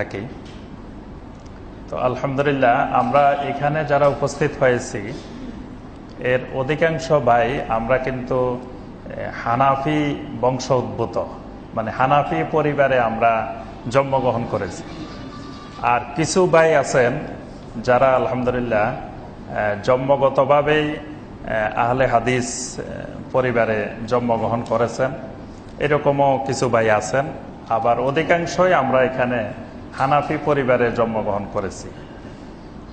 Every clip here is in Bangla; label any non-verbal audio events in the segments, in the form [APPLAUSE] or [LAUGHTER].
থাকি তো আলহামদুলিল্লাহ, আমরা এখানে যারা উপস্থিত হয়েছি, এর অধিকাংশ ভাই আমরা কিন্তু হানাফি বংশ উদ্ভূত। মানে হানাফি পরিবারে আমরা জন্মগ্রহণ করেছি। আর কিছু ভাই আছেন যারা আলহামদুলিল্লাহ জন্মগতভাবেই আহলে হাদিস পরিবারে জন্মগ্রহণ করেছেন। এরকমও কিছু ভাই আছেন। আবার অধিকাংশই আমরা এখানে হানাফি পরিবারে জন্মগ্রহণ করেছি।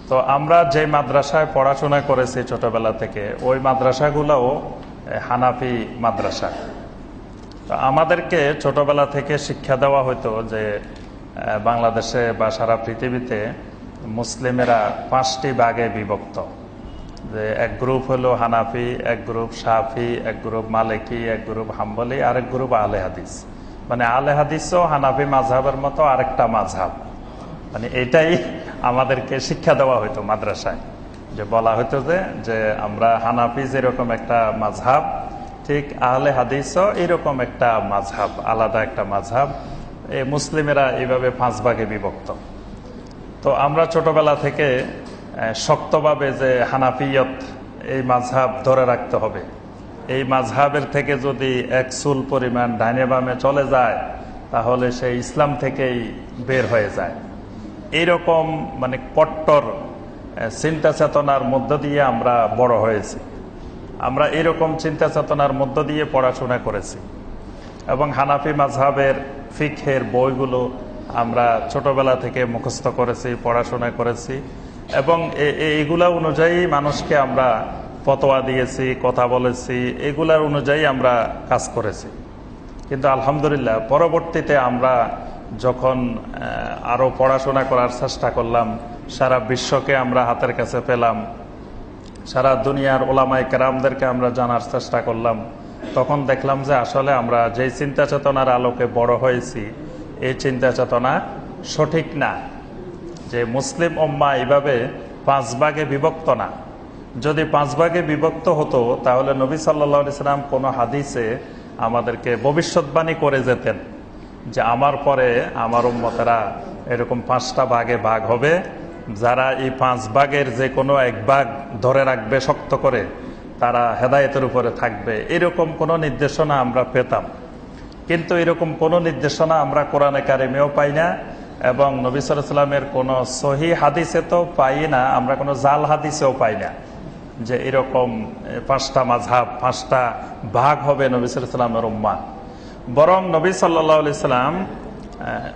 তো আমরা যে মাদ্রাসায় পড়াশোনা করেছি ছোটবেলা থেকে, ওই মাদ্রাসাগুলোও হানাফি মাদ্রাসা। তো আমাদেরকে ছোটবেলা থেকে শিক্ষা দেওয়া হতো যে বাংলাদেশে বা সারা পৃথিবীতে মুসলিমেরা পাঁচটি ভাগে বিভক্ত। যে এক গ্রুপ হলো হানাফি, এক গ্রুপ সাফি, এক গ্রুপ মালিকি, এক গ্রুপ হাম্বলি, আরেক গ্রুপ আলে হাদিস। মানে আলে হাদিসও হানাফি মাঝহাবের মতো আরেকটা মাঝহাব মানে এটাই আমাদেরকে শিক্ষা দেওয়া হইতো মাদ্রাসায়। যে বলা হইতো যে যে আমরা হানাফি যেরকম একটা মাঝহাব ঠিক আহলে হাদিসও এরকম একটা মাঝহাব আলাদা একটা মাঝহাব এই মুসলিমেরা এইভাবে পাঁচ ভাগে বিভক্ত। তো আমরা ছোটবেলা থেকে শক্তভাবে যে হানাফিয়ত এই মাঝহাব ধরে রাখতে হবে। এই মাঝহাবের থেকে যদি এক চুল পরিমাণ ডাইনে বামে চলে যায়, তাহলে সে ইসলাম থেকেই বের হয়ে যায়। এইরকম মানে কট্টর চিন্তা চেতনার মধ্য দিয়ে আমরা বড় হয়েছি। আমরা এরকম চিন্তা চেতনার মধ্য দিয়ে পড়াশোনা করেছি। এবং হানাফি মাঝহাবের ফিখের বইগুলো আমরা ছোটবেলা থেকে মুখস্থ করেছি, পড়াশোনা করেছি। এবং এইগুলা অনুযায়ী মানুষকে আমরা ফতোয়া দিয়েছি, কথা বলেছি, এগুলার অনুযায়ী আমরা কাজ করেছি। কিন্তু আলহামদুলিল্লাহ, পরবর্তীতে আমরা যখন আরও পড়াশোনা করার চেষ্টা করলাম, সারা বিশ্বকে আমরা হাতের কাছে পেলাম, সারা দুনিয়ার ওলামাই কেরামদেরকে আমরা জানার চেষ্টা করলাম, তখন দেখলাম যে আসলে আমরা যেই চিন্তা চেতনার আলোকে বড় হয়েছি, এই চিন্তা চেতনা সঠিক না। যে মুসলিম ওম্মা এইভাবে পাঁচ ভাগে বিভক্ত না। যদি পাঁচ ভাগে বিভক্ত হতো, তাহলে নবী সাল্লা ইসলাম কোনো হাদিসে আমাদেরকে ভবিষ্যৎবাণী করে যেতেন যে আমার পরে আমার উম্মতেরা এরকম পাঁচটা ভাগে ভাগ হবে। যারা এই পাঁচ ভাগের যে কোনো এক ভাগ ধরে রাখবে, শক্ত করে, তারা হেদায়তের উপরে থাকবে। এরকম কোনো নির্দেশনা আমরা পেতাম। কিন্তু এরকম কোনো নির্দেশনা আমরা কোরআনে কারিমেও পাই না এবং নবী সালামের কোনো সহি হাদিসে তো পাই না, আমরা কোনো জাল হাদিসেও পাই না। যে এরকম পাঁচটা মাঝহাব পাঁচটা ভাগ হবে নবী সালামের উম্মা বরং নবী সাল্লা সাল্লাম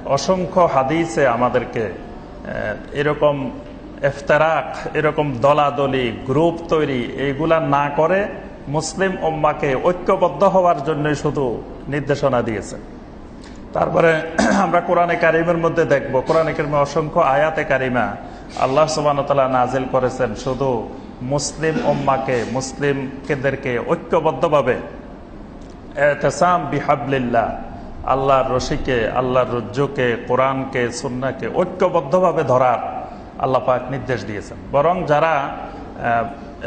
অসংখ্য হাদিসে আমাদেরকে এরকম এফতারাক এরকম দলাদলি, গ্রুপ তৈরি এইগুলা না করে মুসলিম ওম্মাকে ঐক্যবদ্ধ হওয়ার জন্য শুধু নির্দেশনা দিয়েছে। তারপরে [CLEARS THROAT] আমরা কোরআনে কারিমের মধ্যে দেখব, কোরআনে কারিমে অসংখ্য আয়াতে কারিমা আল্লাহ সুবানতলা নাজিল করেছেন শুধু মুসলিম ওম্মাকে মুসলিমকেদেরকে ঐক্যবদ্ধভাবে এহতেসাম বিহাবলিল্লাহ, আল্লাহর রশিকে, আল্লাহর রজ্জুকে, কোরআনকে সুন্নাকে ঐক্যবদ্ধভাবে ধরার আল্লাহ পাক নির্দেশ দিয়েছেন। বরং যারা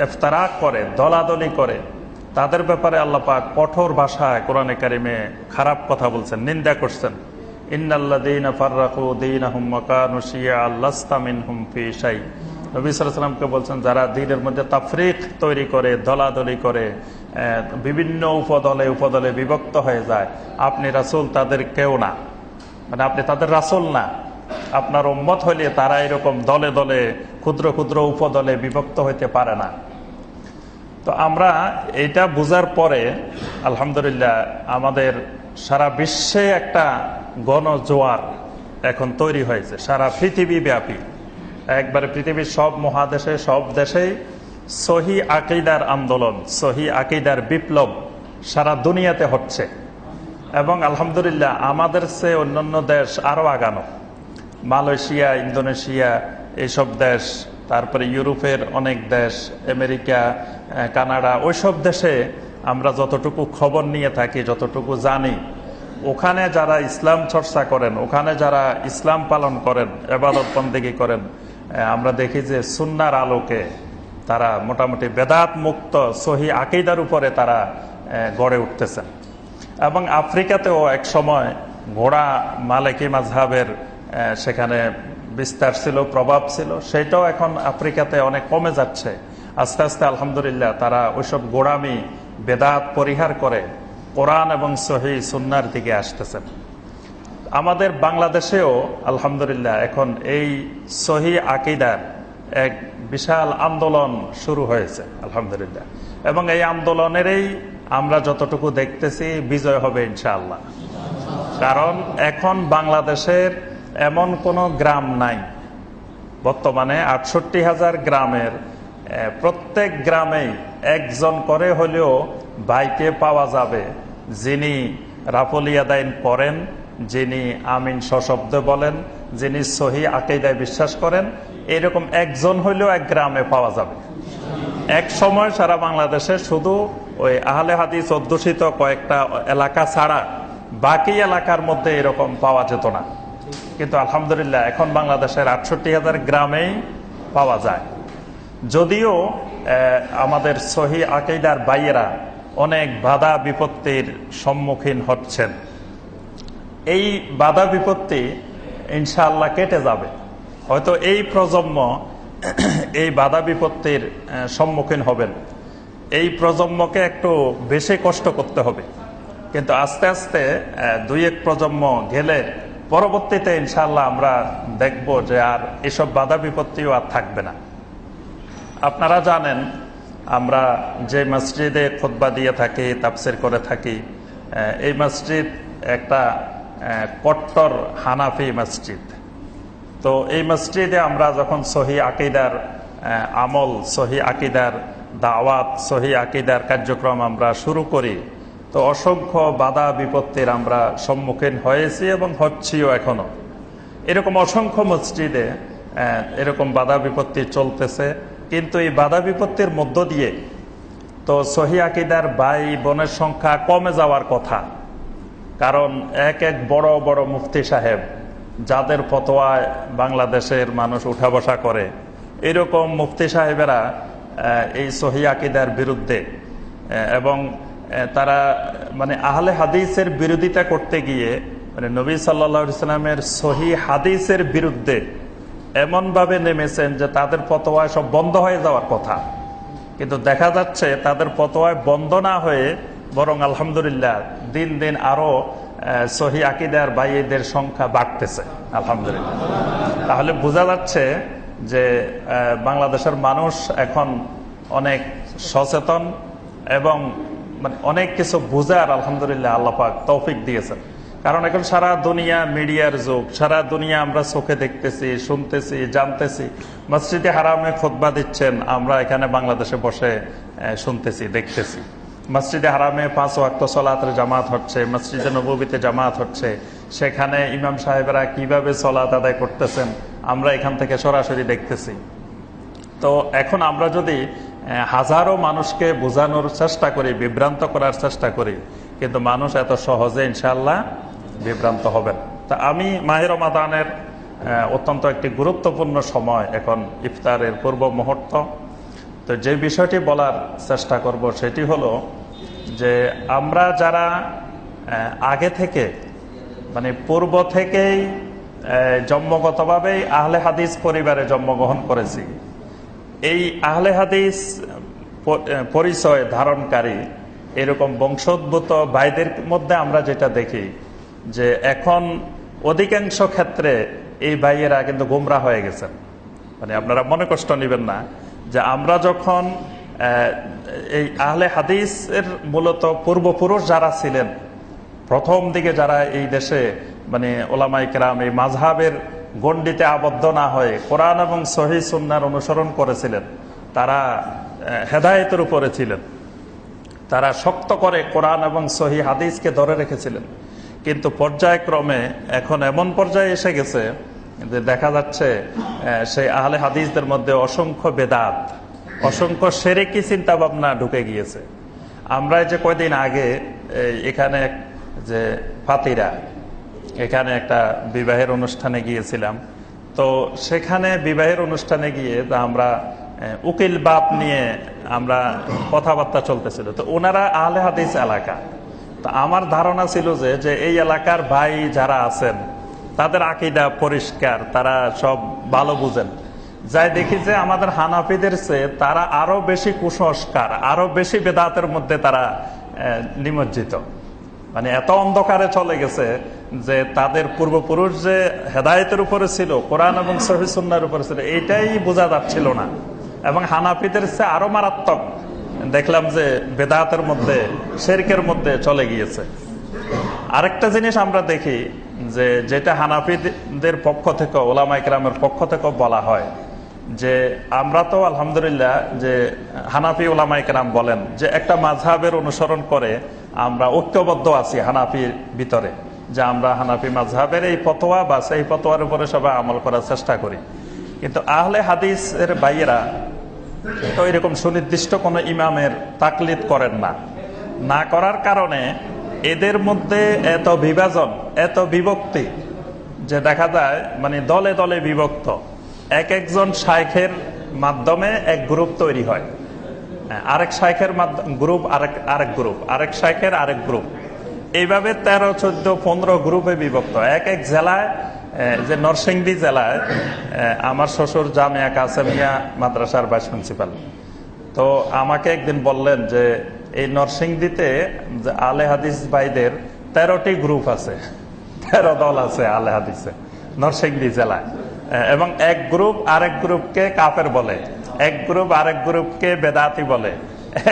এফতারাক করে, দলাদলি করে, তাদের ব্যাপারে আল্লাহ পাক কঠোর ভাষায় কোরআনে কারিমে খারাপ কথা বলছেন, নিন্দা করছেন। ইন্নাল্লাদিন ফার্রাকু দিন আহম মকানুশিয়া আল্লাস্তামিন হুম ফি নবী সালামকে বলছেন, যারা দিনের মধ্যে তাফরিক তৈরি করে দলাদলি করে বিভিন্ন উপদলে উপদলে বিভক্ত হয়ে যায়, আপনি রাসুল তাদের কেউ না। মানে আপনি তাদের রাসুল না। আপনার উম্মত হইলে তারা এরকম দলে দলে, ক্ষুদ্র ক্ষুদ্র উপদলে বিভক্ত হইতে পারে না। তো আমরা এটা বুঝার পরে, আলহামদুলিল্লাহ, আমাদের সারা বিশ্বে একটা গণজোয়ার এখন তৈরি হয়েছে, সারা পৃথিবী ব্যাপী। একবারে পৃথিবীর সব মহাদেশে, সব দেশেই সহি আকিদার আন্দোলন, সহি আকিদার বিপ্লব সারা দুনিয়াতে হচ্ছে। এবং আলহামদুলিল্লাহ আমাদের চেয়ে অন্যান্য দেশ আরও আগানো। মালয়েশিয়া, ইন্দোনেশিয়া, এইসব দেশ, তারপরে ইউরোপের অনেক দেশ, আমেরিকা কানাডা, ওইসব দেশে আমরা যতটুকু খবর নিয়ে থাকি, যতটুকু জানি, ওখানে যারা ইসলাম চর্চা করেন, ওখানে যারা ইসলাম পালন করেন এবাদত বন্দেগি করেন আমরা দেখি যে সুন্নার আলোকে তারা মোটামুটি বেদাত মুক্ত সহি আকিদার উপরে তারা গড়ে উঠতেছেন এবং আফ্রিকাতেও এক সময় ঘোড়া মালেকি মাঝহাবের সেখানে বিস্তার ছিল, প্রভাব ছিল। সেটাও এখন আফ্রিকাতে অনেক কমে যাচ্ছে। আস্তে আস্তে আলহামদুলিল্লাহ তারা ওইসব গোড়ামি, বেদাত পরিহার করে কোরআন এবং সহি সুন্নার দিকে আসতেছেন আমাদের বাংলাদেশেও, আলহামদুলিল্লাহ, এখন এই সহি আকিদার এক বিশাল আন্দোলন শুরু হয়েছে, আলহামদুলিল্লাহ। এবং এই আন্দোলনেরই আমরা যতটুকু দেখতেছি, বিজয় হবে ইনশাআল্লাহ। কারণ এখন বাংলাদেশের এমন কোনো গ্রাম নাই। বর্তমানে আটষট্টি হাজার গ্রামের প্রত্যেক গ্রামেই একজন করে হলেও ভাইকে পাওয়া যাবে যিনি রাফলিয়াদাইন করেন যিনি আমিন সশব্দ বলেন, যিনি সহি আকেদায় বিশ্বাস করেন, এরকম একজন হইলেও এক গ্রামে পাওয়া যাবে। এক সময় সারা বাংলাদেশে শুধু ওই আহলে হাদিস অধ্যুষিত কয়েকটা এলাকা ছাড়া বাকি এলাকার মধ্যে এরকম পাওয়া যেত না। কিন্তু আলহামদুলিল্লাহ এখন বাংলাদেশের আটষট্টি হাজার গ্রামেই পাওয়া যায়। যদিও আমাদের সহি আকেইদার বাইয়েরা অনেক বাধা বিপত্তির সম্মুখীন হচ্ছেন। এই বাধা বিপত্তি ইনশাআল্লাহ কেটে যাবে। হয়তো এই প্রজন্ম [CLEARS THROAT] এই বাধা বিপত্তির সম্মুখীন হবেন। এই প্রজন্মকে একটু বেশি কষ্ট করতে হবে। কিন্তু আস্তে আস্তে দুই এক প্রজন্ম গেলে পরবর্তীতে ইনশাল্লাহ আমরা দেখব যে আর এসব বাধা বিপত্তিও আর থাকবে না। আপনারা জানেন, আমরা যে মসজিদে খোদবা দিয়ে থাকি তাপসির করে থাকি এই মসজিদ একটা কট্টর হানাফি মসজিদ। তো এই মসজিদে আমরা যখন সহি আকিদার আমল, সহি আকিদার দাওয়াত, সহি আকিদার কার্যক্রম আমরা শুরু করি, তো অসংখ্য বাধা বিপত্তির আমরা সম্মুখীন হয়েছি এবং হচ্ছিও এখনও এরকম অসংখ্য মসজিদে এরকম বাধা বিপত্তি চলতেছে, কিন্তু এই বাধা বিপত্তির মধ্য দিয়ে তো সহি আকিদার ভাই বোনের সংখ্যা কমে যাওয়ার কথা। কারণ এক এক বড় বড় মুফতি সাহেব যাদের ফতোয়ায় বাংলাদেশের মানুষ উঠা বসা করে, এরকম মুফতি সাহেবেরা এই সহি আকিদার বিরুদ্ধে এবং তারা মানে আহলে হাদিসের বিরোধিতা করতে গিয়ে মানে নবী সাল্লা ইসলামের সহি হাদিসের বিরুদ্ধে এমনভাবে নেমেছেন যে তাদের পতোয়ায় সব বন্ধ হয়ে যাওয়ার কথা। কিন্তু দেখা যাচ্ছে তাদের পতোয়ায় বন্ধ না হয়ে বরং আলহামদুলিল্লাহ, দিন দিন আরও সহি আকিদার বাইদের সংখ্যা বাড়তেছে। আলহামদুলিল্লাহ। তাহলে বোঝা যাচ্ছে যে বাংলাদেশের মানুষ এখন অনেক সচেতন এবং মানে অনেক কিছু বুঝার, আলহামদুলিল্লাহ আল্লাপাক তৌফিক দিয়েছেন। কারণ এখন সারা দুনিয়া মিডিয়ার যুগ, সারা দুনিয়া আমরা চোখে দেখতেছি, শুনতেছি, জানতেছি। মসজিদে হারামে খোদবা দিচ্ছেন, আমরা এখানে বাংলাদেশে বসে শুনতেছি, দেখতেছি। মসজিদে হারামে পাঁচ ওয়াক্ত সলাতের জামাত হচ্ছে, মসজিদে নবীতে জামাত হচ্ছে। সেখানে ইমাম সাহেবরা কীভাবে সলাত আদায় করতেছেন, আমরা এখান থেকে সরাসরি দেখতেছি। তো এখন আমরা যদি হাজারো মানুষকে বোঝানোর চেষ্টা করি, বিভ্রান্ত করার চেষ্টা করি, কিন্তু মানুষ এত সহজে ইনশাল্লাহ বিভ্রান্ত হবেন তা আমি মাহের মাদানের অত্যন্ত একটি গুরুত্বপূর্ণ সময় এখন ইফতারের পূর্ব মুহূর্ত। তো যে বিষয়টি বলার চেষ্টা করব সেটি হলো যে আমরা যারা আগে থেকে মানে পূর্ব থেকেই জন্মগতভাবেই আহলে হাদিস পরিবারে জন্মগ্রহণ করেছি, এই আহলে হাদিস পরিচয় ধারণকারী এরকম বংশোদ্ভূত ভাইদের মধ্যে আমরা যেটা দেখি যে এখন অধিকাংশ ক্ষেত্রে এই ভাইয়েরা কিন্তু গুমরা হয়ে গেছেন। মানে আপনারা মনে কষ্ট নেবেন না। যে আমরা যখন এই আহলে হাদিসের মূলত পূর্বপুরুষ যারা ছিলেন, প্রথম দিকে যারা এই দেশে মানে ওলামাই কেরাম এই মাঝহাবের গণ্ডিতে আবদ্ধ না হয়ে কোরআন এবং সহি সুন্নার অনুসরণ করেছিলেন, তারা হেদায়তের উপরে ছিলেন। তারা শক্ত করে কোরআন এবং সহি হাদিসকে ধরে রেখেছিলেন। কিন্তু পর্যায়ক্রমে এখন এমন পর্যায়ে এসে গেছে যে দেখা যাচ্ছে সেই আহলে হাদিসদের মধ্যে অসংখ্য বেদাত, অসংখ্য সেরেকি চিন্তা ভাবনা ঢুকে গিয়েছে। আমরা যে কয়দিন আগে এখানে যে ফাতিরা, এখানে একটা বিবাহের অনুষ্ঠানে গিয়েছিলাম, তো সেখানে বিবাহের অনুষ্ঠানে গিয়ে আমরা উকিল বাপ নিয়ে আমরা কথাবার্তা চলতেছিল। তো ওনারা আহলে হাদিস এলাকা। তো আমার ধারণা ছিল যে যে এই এলাকার ভাই যারা আছেন তাদের আকিদা পরিষ্কার, তারা সব ভালো বুঝেন। যাই দেখি যে আমাদের হানাফিদের চেয়ে তারা আরও বেশি কুসংস্কার, আরও বেশি বেদাতের মধ্যে তারা নিমজ্জিত। মানে এত অন্ধকারে চলে গেছে যে তাদের পূর্বপুরুষ যে হেদায়তের উপরে ছিল, কোরআন এবং সহিসুন্নার উপরে ছিল, এইটাই বোঝা যাচ্ছিল না। এবং হানাফিদের চেয়ে আরও মারাত্মক দেখলাম যে বেদাতের মধ্যে, শেরকের মধ্যে চলে গিয়েছে। আরেকটা জিনিস আমরা দেখি যে যেটা হানাফিদের পক্ষ থেকে, ওলামা ইকরামের পক্ষ থেকে বলা হয় যে আমরা তো আলহামদুলিল্লাহ যে হানাফি ওলামা ইকরাম বলেন যে একটা মাঝহাবের অনুসরণ করে আমরা ঐক্যবদ্ধ আছি হানাফির ভিতরে, যে আমরা হানাফি মাঝহাবের এই ফতোয়া বা সেই ফতোয়ার উপরে সবাই আমল করার চেষ্টা করি। কিন্তু আহলে হাদিসের বাইয়েরা তো এরকম সুনির্দিষ্ট কোনো ইমামের তাকলিদ করেন না। না করার কারণে এদের মধ্যে এত বিভাজন এত বিভক্তি যে দেখা যায় মানে দলে দলে বিভক্ত। এক একজন শাইখের মাধ্যমে এক গ্রুপ তৈরি হয়। হ্যাঁ, আরেক শাইখের গ্রুপ আরেক আরেক গ্রুপ আরেক শাইখের আরেক গ্রুপ। এইভাবে তেরো চোদ্দ পনেরো গ্রুপে বিভক্ত। এক এক জেলায় যে নরসিংদী জেলায় আমার শ্বশুর জামিয়া কাসেমিয়া মাদ্রাসার ভাইস প্রিন্সিপাল। তো আমাকে একদিন বললেন যে এই নরসিংদীতে আলে হাদিস ভাইদের তেরোটি গ্রুপ আছে। তেরো দল আছে আলে হাদিসে, নরসিংদী জেলায়। এবং এক গ্রুপ আরেক গ্রুপকে কাপের বলে, এক গ্রুপ আরেক গ্রুপকে বেদাতি বলে,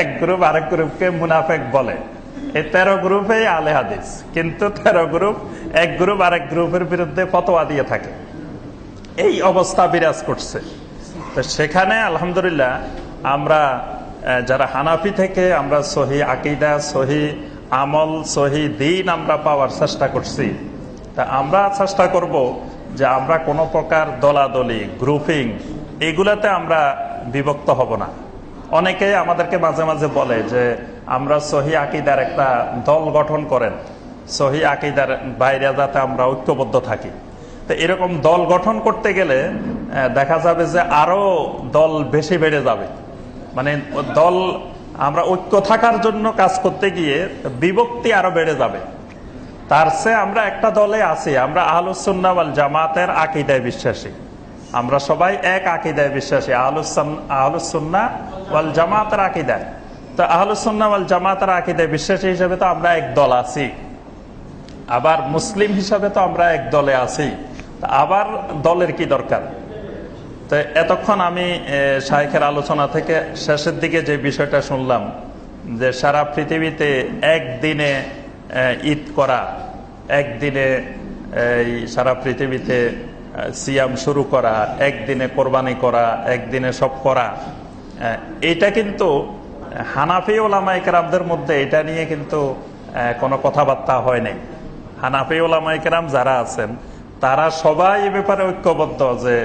এক গ্রুপ আরেক গ্রুপকে মুনাফেক বলে। এই তেরো গ্রুপেই আলে হাদিস, কিন্তু তেরো গ্রুপ এক গ্রুপ আরেক গ্রুপের বিরুদ্ধে ফতোয়া দিয়ে থাকে। এই অবস্থা বিরাজ করছে। তো সেখানে আলহামদুলিল্লাহ আমরা যারা হানাফি থেকে, আমরা সহি আকিদা, সহি আমল, সহি দিন আমরা পাওয়ার চেষ্টা করছি। তা আমরা চেষ্টা করব যে আমরা কোনো প্রকার দলাদলি গ্রুপিং এগুলাতে আমরা বিভক্ত হব না। অনেকে আমাদেরকে মাঝে মাঝে বলে যে আমরা সহি আকিদার একটা দল গঠন করেন, সহি আকিদার বাইরে যাতে আমরা ঐক্যবদ্ধ থাকি। তো এরকম দল গঠন করতে গেলে দেখা যাবে যে আরও দল বেশি বেড়ে যাবে। মানে দল, আমরা ঐক্য থাকার জন্য কাজ করতে গিয়ে বিভক্তি আরও বেড়ে যাবে। তার চেয়ে আমরা একটা দলে আছি, আমরা আহলুসুন্না ওয়াল জামাতের আকিদায় বিশ্বাসী। আমরা সবাই এক আকিদায় বিশ্বাসী আহলুসুন্না ওয়াল জামাতের আকিদায়। তো আহলুসুন্না জামাতের আকিদায় বিশ্বাসী হিসেবে তো আমরা এক দল আছি। আবার মুসলিম হিসাবে তো আমরা এক দলে আছি। আবার দলের কি দরকার? তো এতক্ষণ আমি শাহেখের আলোচনা থেকে শেষের দিকে যে বিষয়টা শুনলাম, যে সারা পৃথিবীতে একদিনে ঈদ করা, একদিনে এই সারা পৃথিবীতে সিয়াম শুরু করা, একদিনে কোরবানি করা, একদিনে সব করা এটা কিন্তু হানাফি ওলামা একরামদের মধ্যে এটা নিয়ে কিন্তু কোনো কথাবার্তা হয় নাই। হানাফি ওলামা একরাম যারা আছেন, তারা সবাই এ ব্যাপারে ঐক্যবদ্ধ যে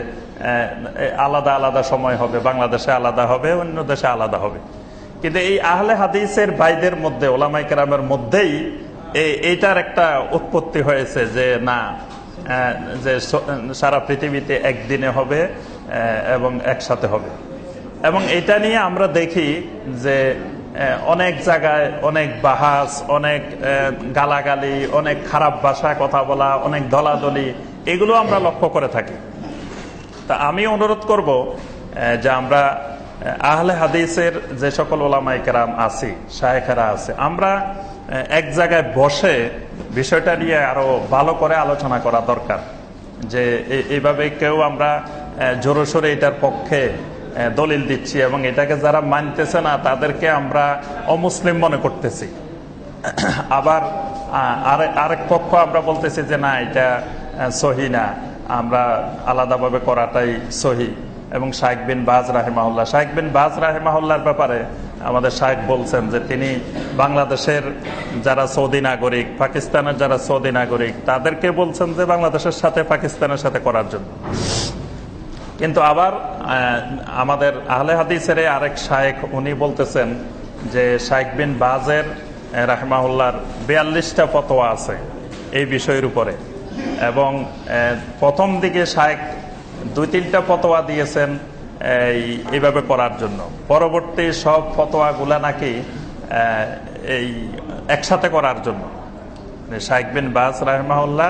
আলাদা আলাদা সময় হবে, বাংলাদেশে আলাদা হবে, অন্য দেশে আলাদা হবে। কিন্তু এই আহলে হাদিসের ভাইদের মধ্যে ওলামাই কেরামের মধ্যেই এই- এইটার একটা উৎপত্তি হয়েছে যে, না যে সারা পৃথিবীতে একদিনে হবে এবং একসাথে হবে। এবং এটা নিয়ে আমরা দেখি যে অনেক জায়গায় অনেক বাহাস, অনেক গালাগালি, অনেক খারাপ ভাষায় কথা বলা, অনেক দলাদলি এগুলো আমরা লক্ষ্য করে থাকি। তা আমি অনুরোধ করব যে আমরা আহলে হাদিসের যে সকল ওলামাই কেরাম আছি শাহেখেরা আছে আমরা এক জায়গায় বসে বিষয়টা নিয়ে আরও ভালো করে আলোচনা করা দরকার। যে এইভাবে কেউ আমরা আহ, জোরে সোরে এটার পক্ষে দলিল দিচ্ছি এবং এটাকে যারা মানতেছে না তাদেরকে আমরা অমুসলিম মনে করতেছি। আবার আরেক পক্ষ আমরা বলতেছি যে না এটা সহি না। আমরা আলাদাভাবে করাটাই সহি। এবং শাহেক বিন বাজ রাহেমাহুল্লাহ। শাহেক বিন বাজ রাহেমাহুল্লার ব্যাপারে আমাদের শাহেক বলছেন যে তিনি বাংলাদেশের যারা সৌদি নাগরিক, পাকিস্তানের যারা সৌদি নাগরিক, তাদেরকে বলছেন যে বাংলাদেশের সাথে পাকিস্তানের সাথে করার জন্য। কিন্তু আবার আমাদের আহলে হাদিসের আরেক শায়েখ উনি বলতেছেন যে শাইখ বিন বাজের রাহমাহুল্লার বিয়াল্লিশটা ফতোয়া আছে এই বিষয়ের উপরে। এবং প্রথম দিকে শায়েখ দুই তিনটা ফতোয়া দিয়েছেন, এই এইভাবে করার জন্য। পরবর্তী সব ফতোয়াগুলা নাকি এই, একসাথে করার জন্য। শাইখ বিন বাস রাহমাহুল্লাহ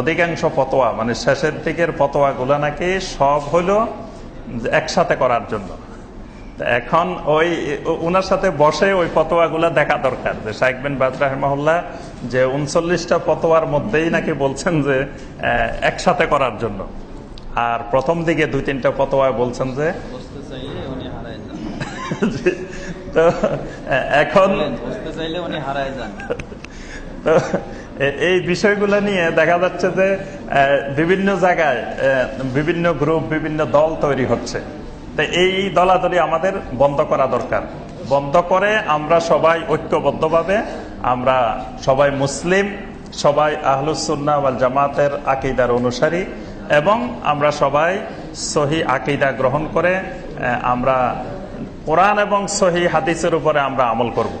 অধিকাংশ ফতোয়া মানে শেষের দিকের ফতোয়াগুলো নাকি সব হলো একসাথে করার জন্য। এখন ওই ওনার সাথে বসে ওই ফতোয়াগুলো দেখা দরকার যে শাইখ বিন বাজ রাহমাহুল্লাহ যে উনচল্লিশটা ফতোয়ার মধ্যেই নাকি বলছেন যে একসাথে করার জন্য। আর প্রথম দিকে দুই তিনটা ফতোয়া বলছেন যে উনি তো এখন এই বিষয়গুলো নিয়ে দেখা যাচ্ছে যে বিভিন্ন জায়গায় বিভিন্ন গ্রুপ বিভিন্ন দল তৈরি হচ্ছে। তো এই দলাদলি আমাদের বন্ধ করা দরকার। বন্ধ করে আমরা সবাই ঐক্যবদ্ধভাবে আমরা সবাই মুসলিম, সবাই আহলুসুল্না ওয়াল জামাতের আকিদার অনুসারী এবং আমরা সবাই সহি আকিদা গ্রহণ করে আমরা কোরআন এবং সহি হাদিসের উপরে আমরা আমল করব।